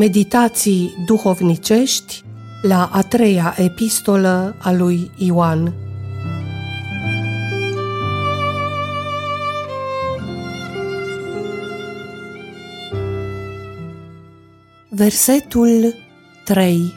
Meditații duhovnicești la a treia epistolă a lui Ioan. Versetul 3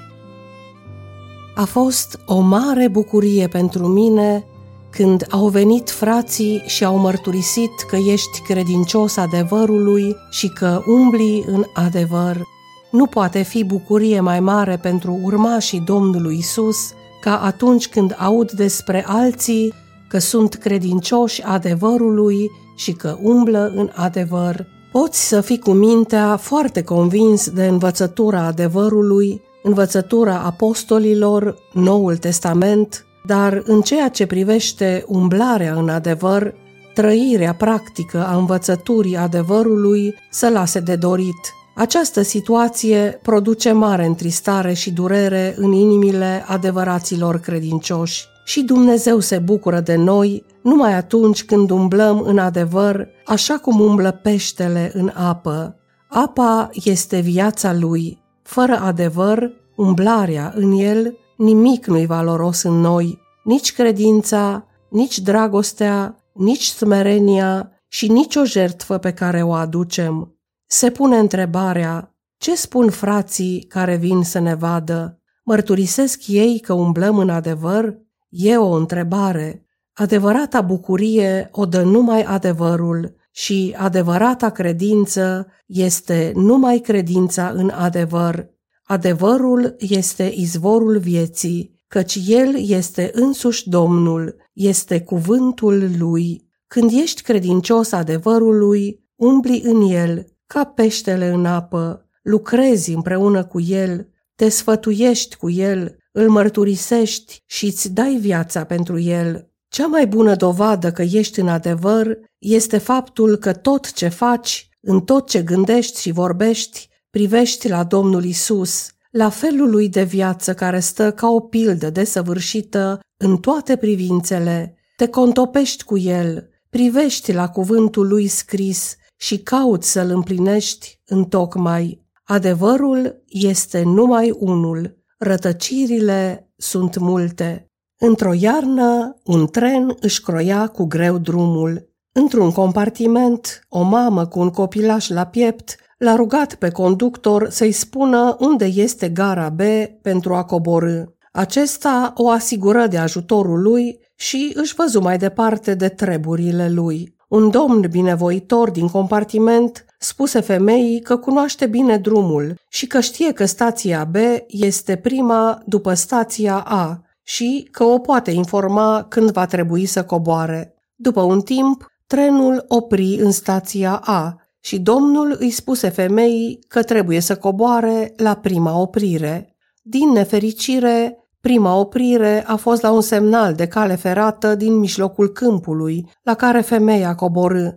A fost o mare bucurie pentru mine când au venit frații și au mărturisit că ești credincios adevărului și că umbli în adevăr. Nu poate fi bucurie mai mare pentru urmașii Domnului Isus ca atunci când aud despre alții că sunt credincioși adevărului și că umblă în adevăr. Poți să fii cu mintea foarte convins de învățătura adevărului, învățătura apostolilor, Noul Testament, dar în ceea ce privește umblarea în adevăr, trăirea practică a învățăturii adevărului să lase de dorit. Această situație produce mare întristare și durere în inimile adevăraților credincioși. Și Dumnezeu se bucură de noi numai atunci când umblăm în adevăr, așa cum umblă peștele în apă. Apa este viața lui. Fără adevăr, umblarea în el, nimic nu-i valoros în noi, nici credința, nici dragostea, nici smerenia și nici o jertfă pe care o aducem se pune întrebarea ce spun frații care vin să ne vadă? Mărturisesc ei că umblăm în adevăr? E o întrebare. Adevărata bucurie o dă numai adevărul și adevărata credință este numai credința în adevăr. Adevărul este izvorul vieții, căci el este însuși Domnul, este cuvântul lui. Când ești credincios adevărului, umbli în el ca peștele în apă, lucrezi împreună cu el, te sfătuiești cu el, îl mărturisești și îți dai viața pentru el. Cea mai bună dovadă că ești în adevăr este faptul că tot ce faci, în tot ce gândești și vorbești, privești la Domnul Isus, la felul lui de viață care stă ca o pildă desăvârșită în toate privințele, te contopești cu el, privești la cuvântul lui scris și cauți să-l împlinești în tocmai. Adevărul este numai unul, rătăcirile sunt multe. Într-o iarnă, un tren își croia cu greu drumul. Într-un compartiment, o mamă cu un copilaș la piept l-a rugat pe conductor să-i spună unde este gara B pentru a coborâ. Acesta o asigură de ajutorul lui și își văzu mai departe de treburile lui. Un domn binevoitor din compartiment spuse femeii că cunoaște bine drumul și că știe că stația B este prima după stația A și că o poate informa când va trebui să coboare. După un timp, trenul opri în stația A și domnul îi spuse femeii că trebuie să coboare la prima oprire. Din nefericire, Prima oprire a fost la un semnal de cale ferată din mijlocul câmpului, la care femeia coborâ.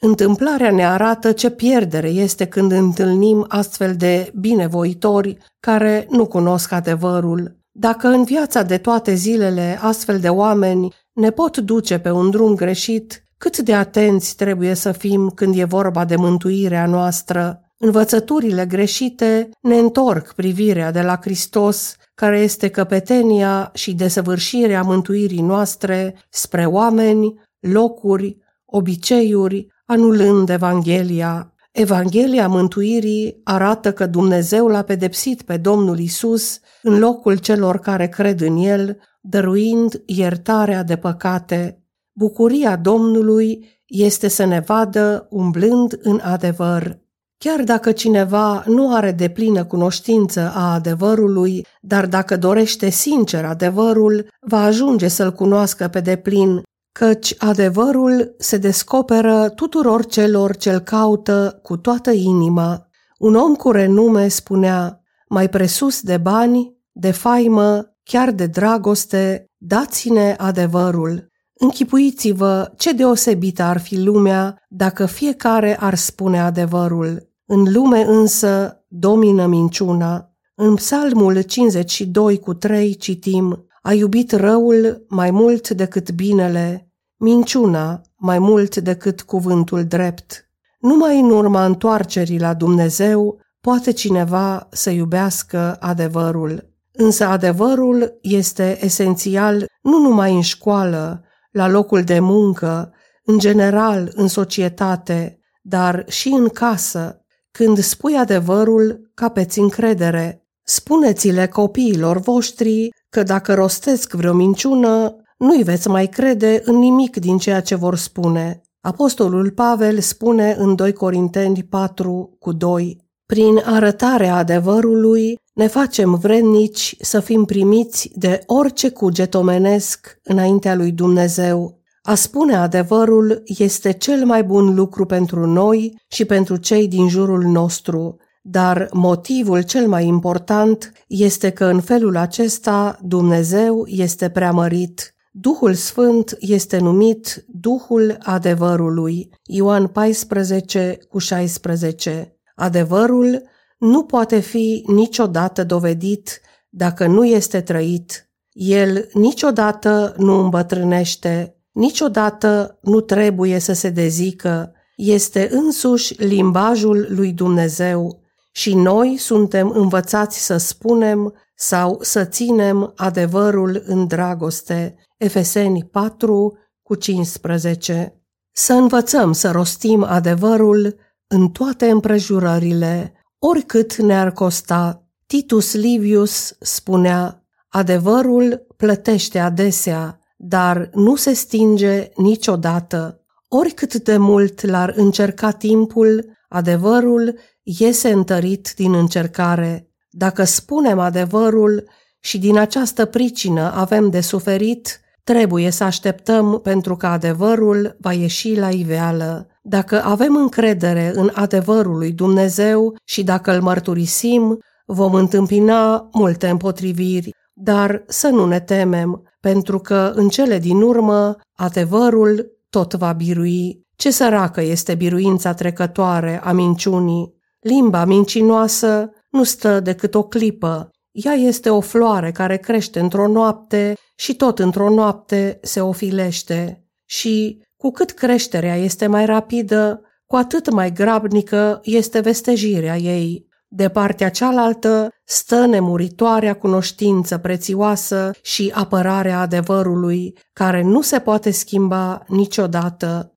Întâmplarea ne arată ce pierdere este când întâlnim astfel de binevoitori care nu cunosc adevărul. Dacă în viața de toate zilele astfel de oameni ne pot duce pe un drum greșit, cât de atenți trebuie să fim când e vorba de mântuirea noastră. Învățăturile greșite ne întorc privirea de la Hristos care este căpetenia și desăvârșirea mântuirii noastre spre oameni, locuri, obiceiuri, anulând Evanghelia. Evanghelia mântuirii arată că Dumnezeu l-a pedepsit pe Domnul Isus în locul celor care cred în El, dăruind iertarea de păcate. Bucuria Domnului este să ne vadă umblând în adevăr. Chiar dacă cineva nu are deplină cunoștință a adevărului, dar dacă dorește sincer adevărul, va ajunge să-l cunoască pe deplin, căci adevărul se descoperă tuturor celor ce-l caută cu toată inima. Un om cu renume spunea, mai presus de bani, de faimă, chiar de dragoste, dați-ne adevărul. Închipuiți-vă ce deosebită ar fi lumea dacă fiecare ar spune adevărul. În lume însă domină minciuna. În psalmul 52 cu 3 citim, a iubit răul mai mult decât binele, minciuna mai mult decât cuvântul drept. Numai în urma întoarcerii la Dumnezeu poate cineva să iubească adevărul. Însă adevărul este esențial nu numai în școală, la locul de muncă, în general în societate, dar și în casă. Când spui adevărul, capeți încredere. Spuneți-le copiilor voștri că dacă rostesc vreo minciună, nu-i veți mai crede în nimic din ceea ce vor spune. Apostolul Pavel spune în 2 Corinteni 4 cu 2 Prin arătarea adevărului ne facem vrednici să fim primiți de orice cuget omenesc înaintea lui Dumnezeu. A spune adevărul este cel mai bun lucru pentru noi și pentru cei din jurul nostru, dar motivul cel mai important este că în felul acesta Dumnezeu este preamărit. Duhul Sfânt este numit Duhul adevărului. Ioan 14 cu 16. Adevărul nu poate fi niciodată dovedit dacă nu este trăit. El niciodată nu îmbătrânește, niciodată nu trebuie să se dezică, este însuși limbajul lui Dumnezeu și noi suntem învățați să spunem sau să ținem adevărul în dragoste. Efeseni 4 cu 15. Să învățăm să rostim adevărul în toate împrejurările, oricât ne-ar costa. Titus Livius spunea, adevărul plătește adesea, dar nu se stinge niciodată. Oricât de mult l-ar încerca timpul, adevărul iese întărit din încercare. Dacă spunem adevărul și din această pricină avem de suferit, trebuie să așteptăm pentru că adevărul va ieși la iveală. Dacă avem încredere în adevărul lui Dumnezeu și dacă îl mărturisim, vom întâmpina multe împotriviri, dar să nu ne temem, pentru că în cele din urmă adevărul tot va birui. Ce săracă este biruința trecătoare a minciunii! Limba mincinoasă nu stă decât o clipă. Ea este o floare care crește într-o noapte și tot într-o noapte se ofilește. Și cu cât creșterea este mai rapidă, cu atât mai grabnică este vestejirea ei. De partea cealaltă stă nemuritoarea cunoștință prețioasă și apărarea adevărului, care nu se poate schimba niciodată.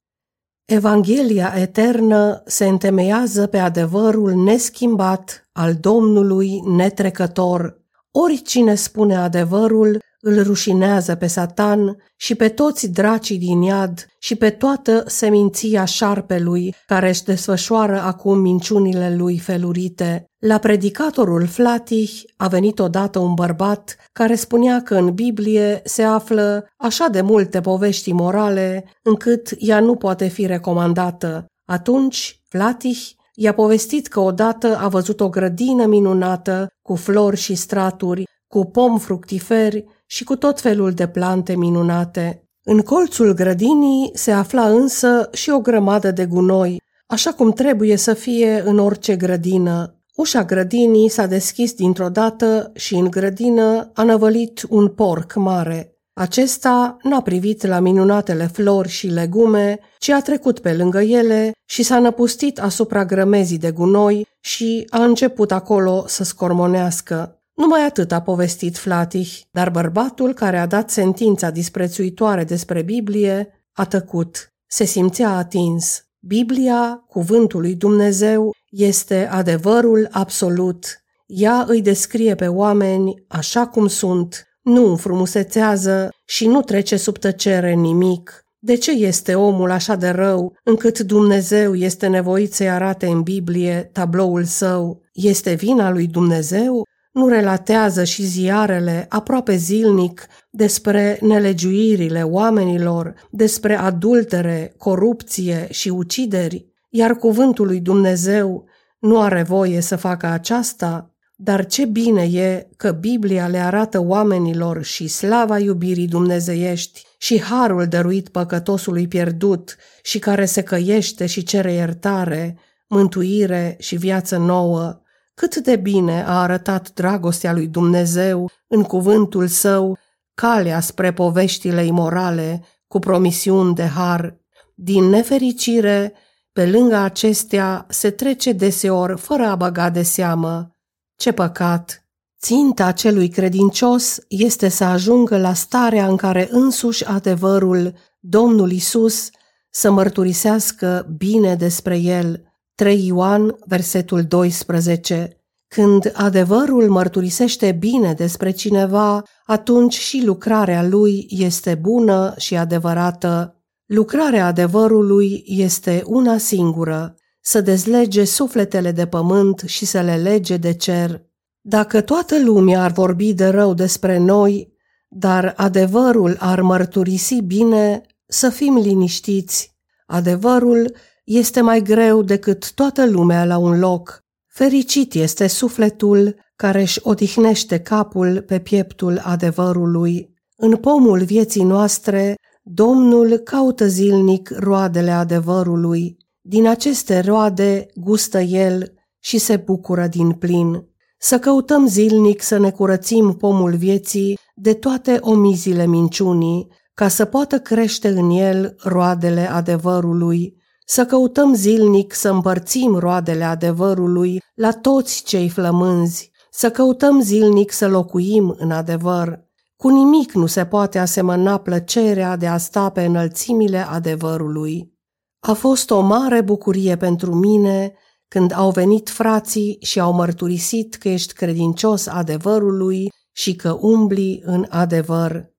Evanghelia eternă se întemeiază pe adevărul neschimbat al Domnului netrecător. Oricine spune adevărul îl rușinează pe Satan și pe toți dracii din iad și pe toată seminția șarpelui care își desfășoară acum minciunile lui felurite. La predicatorul Flatih a venit odată un bărbat care spunea că în Biblie se află așa de multe povești morale încât ea nu poate fi recomandată. Atunci Flatih i-a povestit că odată a văzut o grădină minunată cu flori și straturi, cu pom fructiferi și cu tot felul de plante minunate. În colțul grădinii se afla însă și o grămadă de gunoi, așa cum trebuie să fie în orice grădină. Ușa grădinii s-a deschis dintr-o dată și în grădină a năvălit un porc mare. Acesta n-a privit la minunatele flori și legume, ci a trecut pe lângă ele și s-a năpustit asupra grămezii de gunoi și a început acolo să scormonească. Numai atât a povestit Flatih, dar bărbatul care a dat sentința disprețuitoare despre Biblie a tăcut. Se simțea atins. Biblia, cuvântul lui Dumnezeu, este adevărul absolut. Ea îi descrie pe oameni așa cum sunt, nu înfrumusețează și nu trece sub tăcere nimic. De ce este omul așa de rău, încât Dumnezeu este nevoit să-i arate în Biblie tabloul său? Este vina lui Dumnezeu? Nu relatează și ziarele aproape zilnic despre nelegiuirile oamenilor, despre adultere, corupție și ucideri, iar cuvântul lui Dumnezeu nu are voie să facă aceasta, dar ce bine e că Biblia le arată oamenilor și slava iubirii dumnezeiești și harul dăruit păcătosului pierdut și care se căiește și cere iertare, mântuire și viață nouă, cât de bine a arătat dragostea lui Dumnezeu în cuvântul său, calea spre poveștile imorale cu promisiuni de har. Din nefericire, Pe lângă acestea se trece deseori fără a băga de seamă. Ce păcat! Ținta celui credincios este să ajungă la starea în care însuși adevărul, Domnul Isus, să mărturisească bine despre el. 3 Ioan, versetul 12 când adevărul mărturisește bine despre cineva, atunci și lucrarea lui este bună și adevărată. Lucrarea adevărului este una singură, să dezlege sufletele de pământ și să le lege de cer. Dacă toată lumea ar vorbi de rău despre noi, dar adevărul ar mărturisi bine, să fim liniștiți. Adevărul este mai greu decât toată lumea la un loc. Fericit este sufletul care își odihnește capul pe pieptul adevărului. În pomul vieții noastre, Domnul caută zilnic roadele adevărului. Din aceste roade gustă El și se bucură din plin. Să căutăm zilnic să ne curățim pomul vieții de toate omizile minciunii, ca să poată crește în el roadele adevărului să căutăm zilnic să împărțim roadele adevărului la toți cei flămânzi, să căutăm zilnic să locuim în adevăr. Cu nimic nu se poate asemăna plăcerea de a sta pe înălțimile adevărului. A fost o mare bucurie pentru mine când au venit frații și au mărturisit că ești credincios adevărului și că umbli în adevăr.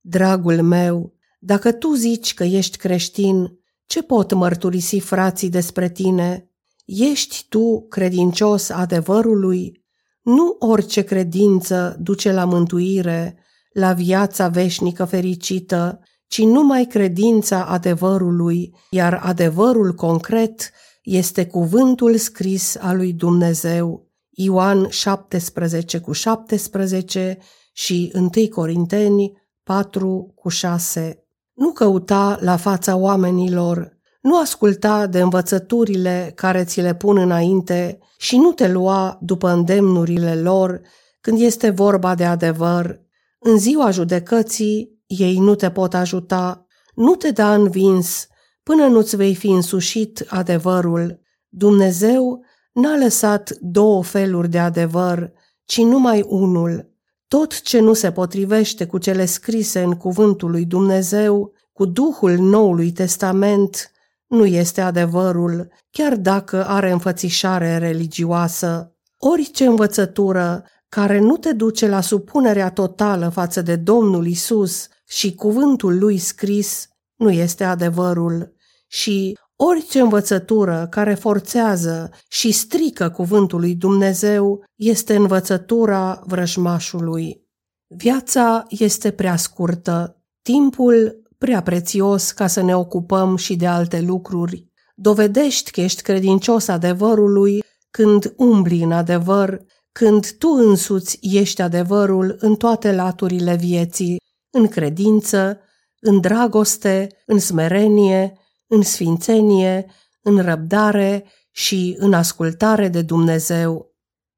Dragul meu, dacă tu zici că ești creștin, ce pot mărturisi frații despre tine? Ești tu credincios adevărului? Nu orice credință duce la mântuire, la viața veșnică fericită, ci numai credința adevărului, iar adevărul concret este cuvântul scris al lui Dumnezeu. Ioan 17 cu 17 și 1 Corinteni 4 cu 6. Nu căuta la fața oamenilor, nu asculta de învățăturile care ți le pun înainte și nu te lua după îndemnurile lor când este vorba de adevăr. În ziua judecății ei nu te pot ajuta, nu te da învins până nu-ți vei fi însușit adevărul. Dumnezeu n-a lăsat două feluri de adevăr, ci numai unul. Tot ce nu se potrivește cu cele scrise în cuvântul lui Dumnezeu, cu Duhul Noului Testament, nu este adevărul, chiar dacă are înfățișare religioasă. Orice învățătură care nu te duce la supunerea totală față de Domnul Isus și cuvântul lui scris, nu este adevărul. Și orice învățătură care forțează și strică cuvântul lui Dumnezeu este învățătura vrăjmașului. Viața este prea scurtă, timpul prea prețios ca să ne ocupăm și de alte lucruri. Dovedești că ești credincios adevărului când umbli în adevăr, când tu însuți ești adevărul în toate laturile vieții, în credință, în dragoste, în smerenie, în sfințenie, în răbdare și în ascultare de Dumnezeu.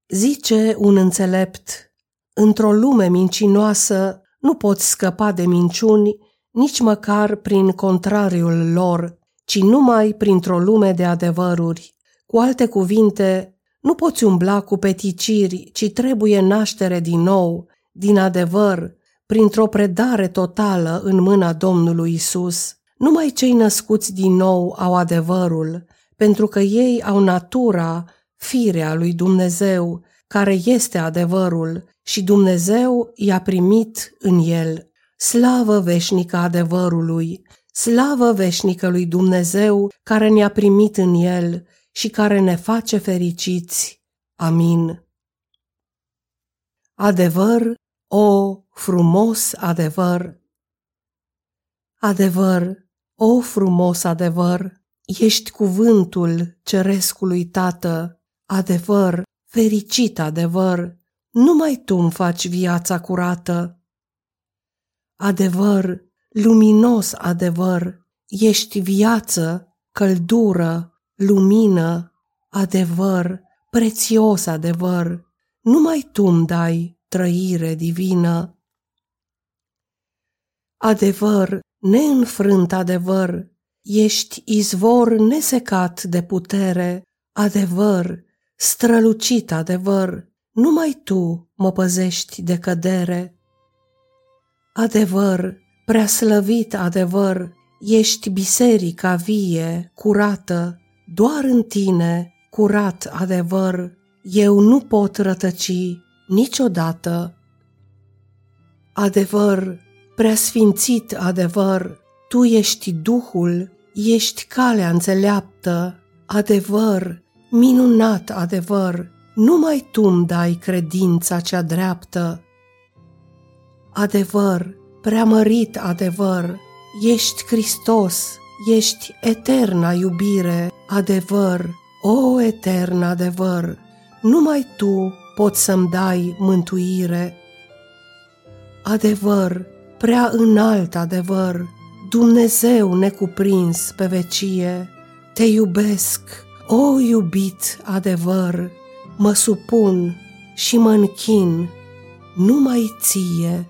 Zice un înțelept, într-o lume mincinoasă nu poți scăpa de minciuni nici măcar prin contrariul lor, ci numai printr-o lume de adevăruri. Cu alte cuvinte, nu poți umbla cu peticiri, ci trebuie naștere din nou, din adevăr, printr-o predare totală în mâna Domnului Isus. Numai cei născuți din nou au adevărul, pentru că ei au natura, firea lui Dumnezeu, care este adevărul, și Dumnezeu i-a primit în el. Slavă veșnică adevărului, slavă veșnică lui Dumnezeu care ne-a primit în el și care ne face fericiți. Amin. Adevăr, o frumos adevăr! Adevăr, o frumos adevăr, ești cuvântul cerescului Tată, adevăr, fericit adevăr, numai tu îmi faci viața curată. Adevăr, luminos adevăr, ești viață, căldură, lumină, adevăr, prețios adevăr, numai tu îmi dai trăire divină. Adevăr, neînfrânt adevăr, ești izvor nesecat de putere, adevăr, strălucit adevăr, numai tu mă păzești de cădere. Adevăr, preaslăvit adevăr, ești biserica vie, curată, doar în tine, curat adevăr, eu nu pot rătăci niciodată. Adevăr, preasfințit adevăr, tu ești Duhul, ești calea înțeleaptă, adevăr, minunat adevăr, numai tu îmi dai credința cea dreaptă. Adevăr, preamărit adevăr, ești Hristos, ești eterna iubire, adevăr, o etern adevăr, numai tu poți să-mi dai mântuire. Adevăr, prea înalt adevăr, Dumnezeu necuprins pe vecie, te iubesc, o iubit adevăr, mă supun și mă închin numai ție.